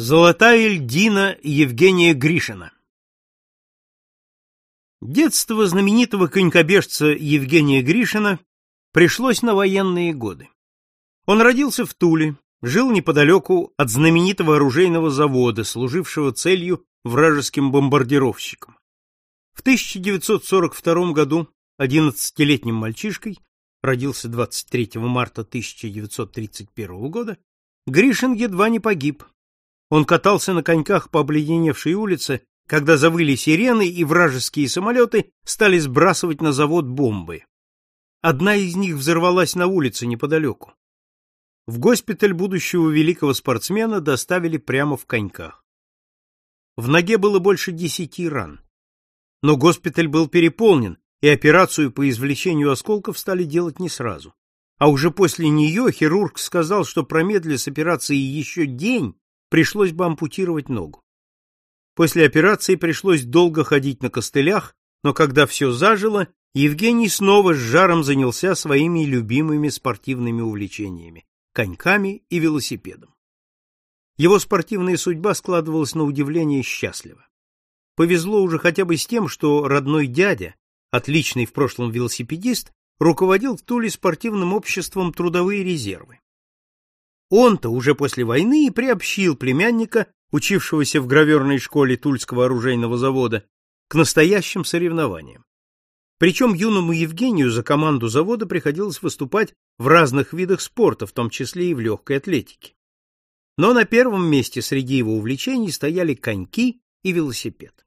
Золотая льдина Евгения Гришина Детство знаменитого конькобежца Евгения Гришина пришлось на военные годы. Он родился в Туле, жил неподалеку от знаменитого оружейного завода, служившего целью вражеским бомбардировщикам. В 1942 году 11-летним мальчишкой, родился 23 марта 1931 года, Гришин едва не погиб, он катался на коньках по обледеневшей улице, когда завыли сирены и вражеские самолеты стали сбрасывать на завод бомбы. Одна из них взорвалась на улице неподалеку. В госпиталь будущего великого спортсмена доставили прямо в коньках. В ноге было больше десяти ран. Но госпиталь был переполнен, и операцию по извлечению осколков стали делать не сразу. А уже после нее хирург сказал, что промедли с операцией еще день, пришлось бы ампутировать ногу. После операции пришлось долго ходить на костылях, но когда все зажило, Евгений снова с жаром занялся своими любимыми спортивными увлечениями – коньками и велосипедом. Его спортивная судьба складывалась на удивление счастливо. Повезло уже хотя бы с тем, что родной дядя, отличный в прошлом велосипедист, руководил в Туле спортивным обществом «Трудовые резервы». Он-то уже после войны и приобщил племянника, учившегося в граверной школе Тульского оружейного завода, к настоящим соревнованиям. Причем юному Евгению за команду завода приходилось выступать в разных видах спорта, в том числе и в легкой атлетике. Но на первом месте среди его увлечений стояли коньки и велосипед.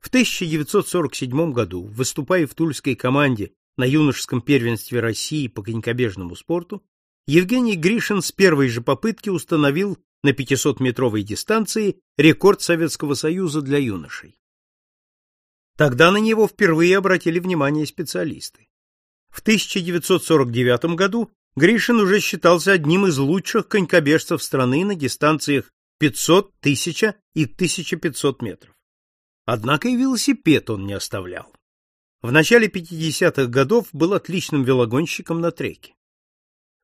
В 1947 году, выступая в тульской команде на юношеском первенстве России по конькобежному спорту, Евгений Гришин с первой же попытки установил на 500-метровой дистанции рекорд Советского Союза для юношей. Тогда на него впервые обратили внимание специалисты. В 1949 году Гришин уже считался одним из лучших конькобежцев страны на дистанциях 500, 1000 и 1500 метров. Однако и велосипед он не оставлял. В начале 50-х годов был отличным велогонщиком на треке.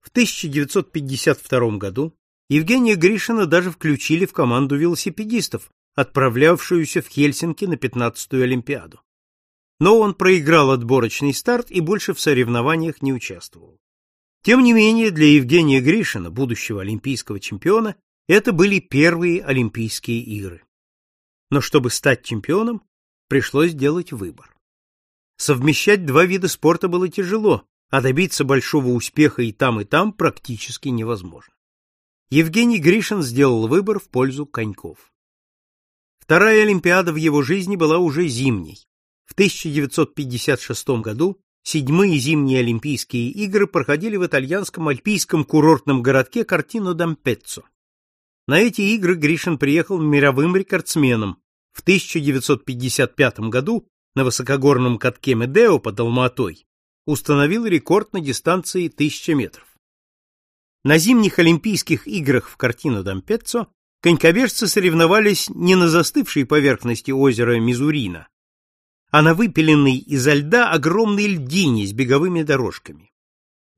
В 1952 году Евгения Гришина даже включили в команду велосипедистов, отправлявшуюся в Хельсинки на 15-ю Олимпиаду. Но он проиграл отборочный старт и больше в соревнованиях не участвовал. Тем не менее, для Евгения Гришина, будущего олимпийского чемпиона, это были первые Олимпийские игры. Но чтобы стать чемпионом, пришлось сделать выбор. Совмещать два вида спорта было тяжело, а добиться большого успеха и там, и там практически невозможно. Евгений Гришин сделал выбор в пользу коньков. Вторая Олимпиада в его жизни была уже зимней. В 1956 году седьмые зимние Олимпийские игры проходили в итальянском альпийском курортном городке Картино d'Ampezzo. На эти игры Гришин приехал мировым рекордсменом. В 1955 году на высокогорном катке Медео под Алматой установил рекорд на дистанции 1000 метров. На зимних Олимпийских играх в картину Дампеццо конькобежцы соревновались не на застывшей поверхности озера Мизурина, а на выпиленной изо льда огромной льдине с беговыми дорожками.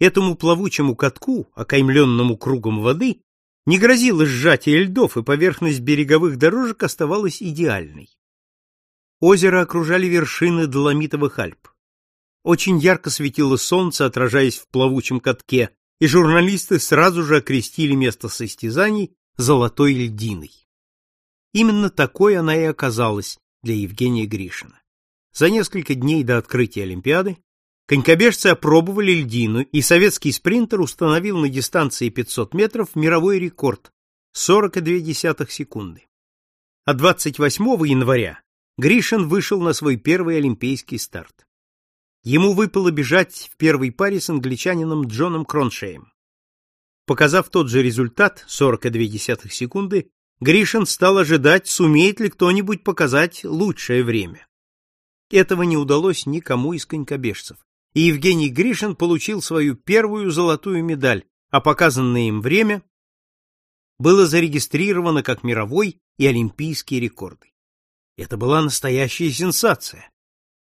Этому плавучему катку, окаймленному кругом воды, не грозило сжатие льдов, и поверхность береговых дорожек оставалась идеальной. Озеро окружали вершины Доломитовых Альп. Очень ярко светило солнце, отражаясь в плавучем катке, и журналисты сразу же окрестили место состязаний золотой льдиной. Именно такой она и оказалась для Евгения Гришина. За несколько дней до открытия Олимпиады конькобежцы опробовали льдину, и советский спринтер установил на дистанции 500 метров мировой рекорд 42 секунды. А 28 января Гришин вышел на свой первый олимпийский старт. Ему выпало бежать в первой паре с англичанином Джоном Кроншеем. Показав тот же результат, 42 секунды, Гришин стал ожидать, сумеет ли кто-нибудь показать лучшее время. Этого не удалось никому из конькобежцев, и Евгений Гришин получил свою первую золотую медаль, а показанное им время было зарегистрировано как мировой и олимпийские рекорды. Это была настоящая сенсация.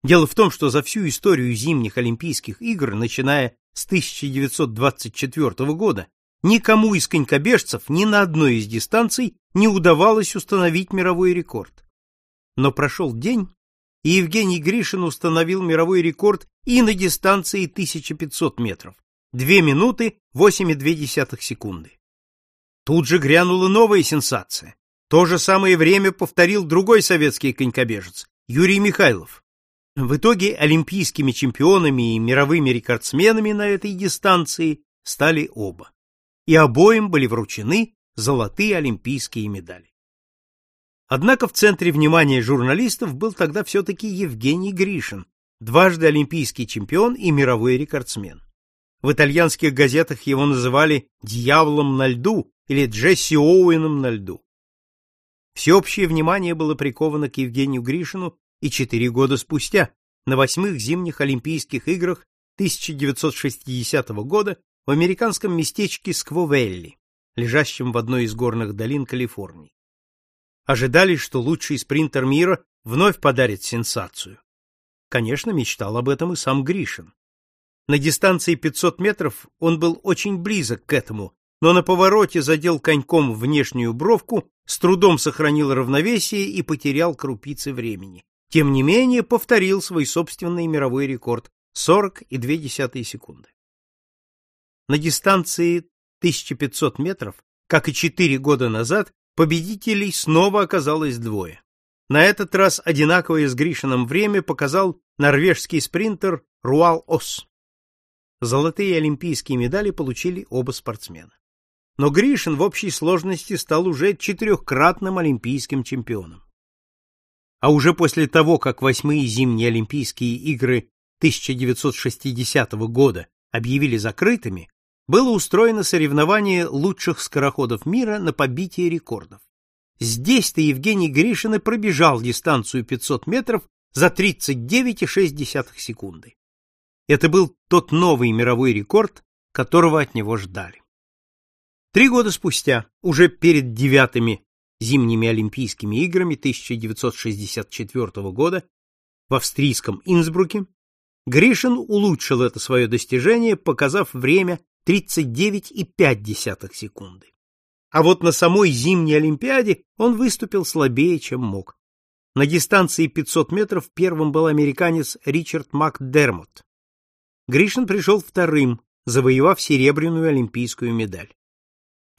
Дело в том, что за всю историю зимних Олимпийских игр, начиная с 1924 года, никому из конькобежцев ни на одной из дистанций не удавалось установить мировой рекорд. Но прошел день, и Евгений Гришин установил мировой рекорд и на дистанции 1500 метров – 2 минуты 8,2 секунды. Тут же грянула новая сенсация. То же самое время повторил другой советский конькобежец – Юрий Михайлов. В итоге олимпийскими чемпионами и мировыми рекордсменами на этой дистанции стали оба. И обоим были вручены золотые олимпийские медали. Однако в центре внимания журналистов был тогда все-таки Евгений Гришин, дважды олимпийский чемпион и мировой рекордсмен. В итальянских газетах его называли «дьяволом на льду» или Джесси Оуэном на льду. Всеобщее внимание было приковано к Евгению Гришину и четыре года спустя, на восьмых зимних Олимпийских играх 1960 года в американском местечке Сквовелли, лежащем в одной из горных долин Калифорнии. Ожидали, что лучший спринтер мира вновь подарит сенсацию. Конечно, мечтал об этом и сам Гришин. На дистанции 500 метров он был очень близок к этому, но на повороте задел коньком внешнюю бровку, с трудом сохранил равновесие и потерял крупицы времени. Тем не менее, повторил свой собственный мировой рекорд 40,2 секунды. На дистанции 1500 метров, как и 4 года назад, победителей снова оказалось двое. На этот раз одинаковое с Гришином время показал норвежский спринтер Руал Ос. Золотые олимпийские медали получили оба спортсмена но Гришин в общей сложности стал уже четырехкратным олимпийским чемпионом. А уже после того, как восьмые зимние Олимпийские игры 1960 года объявили закрытыми, было устроено соревнование лучших скороходов мира на побитие рекордов. Здесь-то Евгений Гришин и пробежал дистанцию 500 метров за 39,6 секунды. Это был тот новый мировой рекорд, которого от него ждали. Три года спустя, уже перед девятыми зимними Олимпийскими играми 1964 года в австрийском Инсбруке, Гришин улучшил это свое достижение, показав время 39,5 секунды. А вот на самой зимней Олимпиаде он выступил слабее, чем мог. На дистанции 500 метров первым был американец Ричард МакДермотт. Гришин пришел вторым, завоевав серебряную олимпийскую медаль.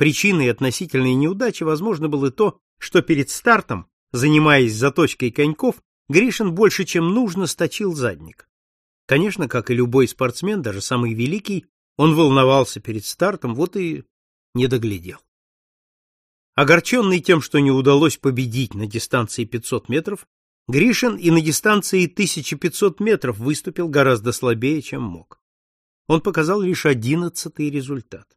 Причиной относительной неудачи, возможно, было то, что перед стартом, занимаясь заточкой коньков, Гришин больше, чем нужно, сточил задник. Конечно, как и любой спортсмен, даже самый великий, он волновался перед стартом, вот и не доглядел. Огорченный тем, что не удалось победить на дистанции 500 метров, Гришин и на дистанции 1500 метров выступил гораздо слабее, чем мог. Он показал лишь одиннадцатый результат.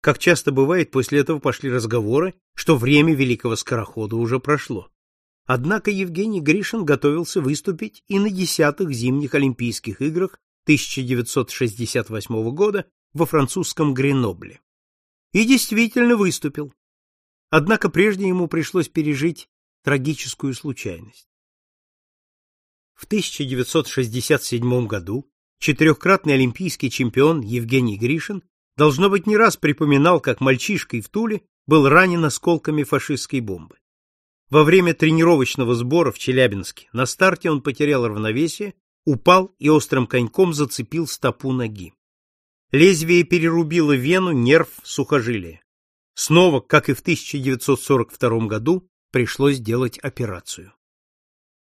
Как часто бывает, после этого пошли разговоры, что время великого скорохода уже прошло. Однако Евгений Гришин готовился выступить и на десятых зимних Олимпийских играх 1968 года во французском Гренобле. И действительно выступил. Однако прежде ему пришлось пережить трагическую случайность. В 1967 году четырехкратный олимпийский чемпион Евгений Гришин Должно быть, не раз припоминал, как мальчишкой в Туле был ранен осколками фашистской бомбы. Во время тренировочного сбора в Челябинске на старте он потерял равновесие, упал и острым коньком зацепил стопу ноги. Лезвие перерубило вену, нерв, сухожилие. Снова, как и в 1942 году, пришлось делать операцию.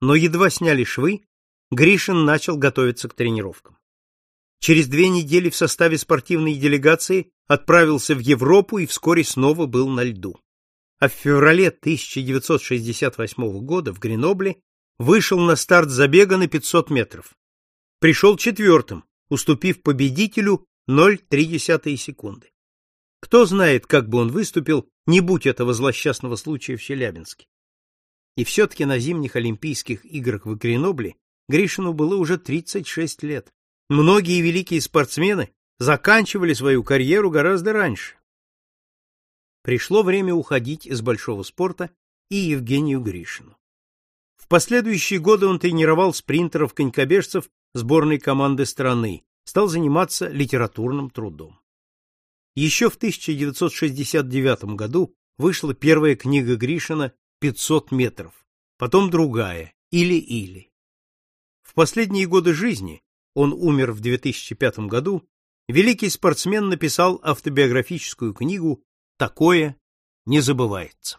Но едва сняли швы, Гришин начал готовиться к тренировкам. Через две недели в составе спортивной делегации отправился в Европу и вскоре снова был на льду. А в феврале 1968 года в Гренобле вышел на старт забега на 500 метров. Пришел четвертым, уступив победителю 0,3 секунды. Кто знает, как бы он выступил, не будь этого злосчастного случая в Челябинске. И все-таки на зимних Олимпийских играх в Гренобле Гришину было уже 36 лет. Многие великие спортсмены заканчивали свою карьеру гораздо раньше. Пришло время уходить из большого спорта и Евгению Гришину. В последующие годы он тренировал спринтеров-конькобежцев сборной команды страны, стал заниматься литературным трудом. Еще в 1969 году вышла первая книга Гришина «500 метров», потом другая «Или-или». В последние годы жизни, он умер в 2005 году, великий спортсмен написал автобиографическую книгу «Такое не забывается».